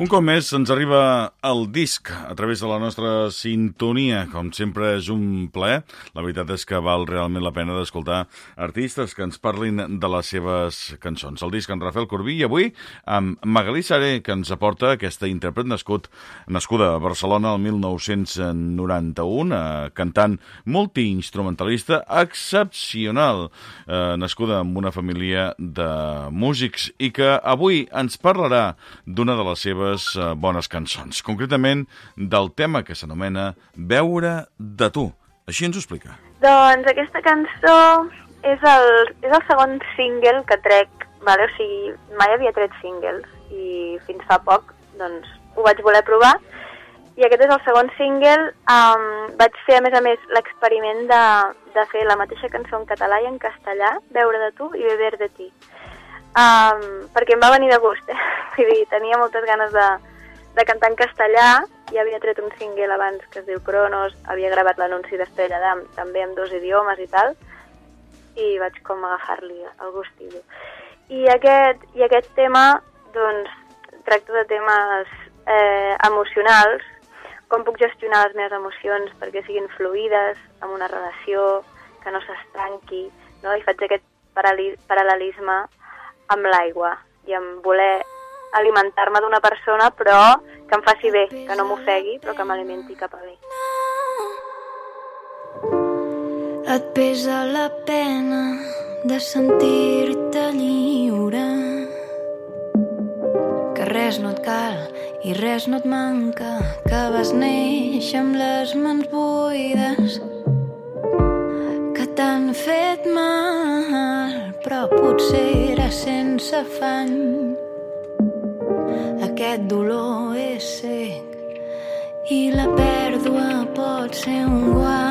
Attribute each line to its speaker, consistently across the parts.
Speaker 1: Un cop més ens arriba el disc a través de la nostra sintonia. Com sempre és un plaer. La veritat és que val realment la pena d'escoltar artistes que ens parlin de les seves cançons. El disc en Rafael Corbí i avui amb Magalí Saré, que ens aporta aquesta intèrpret nascut, nascuda a Barcelona el 1991, eh, cantant multiinstrumentalista excepcional, eh, nascuda amb una família de músics i que avui ens parlarà d'una de les seves seves uh, bones cançons, concretament del tema que s'anomena Veure de tu. Així ens ho explica.
Speaker 2: Doncs aquesta cançó és el, és el segon single que trec, vale? o sigui, mai havia tret singles i fins fa poc doncs, ho vaig voler provar i aquest és el segon single. Um, vaig fer, a més a més, l'experiment de, de fer la mateixa cançó en català i en castellà, Veure de tu i Beber de ti um, perquè em va venir de gust, eh? Vull dir, tenia moltes ganes de, de cantar en castellà, ja havia tret un single abans que es diu Cronos, havia gravat l'anunci d'Estrella d'Am també en dos idiomes i tal, i vaig com agafar-li el gustillo. I aquest, I aquest tema, doncs, tracta de temes eh, emocionals, com puc gestionar les meves emocions perquè siguin fluides, amb una relació, que no s'estanqui, no? i faig aquest paral·lelisme amb l'aigua i amb voler alimentar-me d'una persona però que em faci bé, que no m'ofegui però que m'alimenti cap a bé.
Speaker 3: Et pesa la pena de sentir-te lliure que res no et cal i res no et manca que vas néixer amb les mans buides que t'han fet mal però potser sense afany. Aquest dolor és sec i la pèrdua pot ser un guany.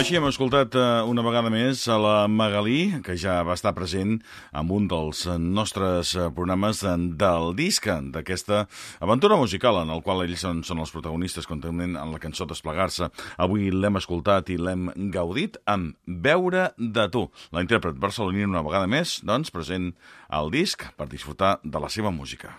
Speaker 1: Així hem escoltat eh, una vegada més a la Magalí, que ja va estar present amb un dels nostres eh, programes del disc, d'aquesta aventura musical en el qual ells són, són els protagonistes contínuament en la cançó Desplegar-se. Avui l'hem escoltat i l'hem gaudit amb Veure de tu. La intèrpret barcelonina una vegada més, doncs, present al disc per disfrutar de la seva música.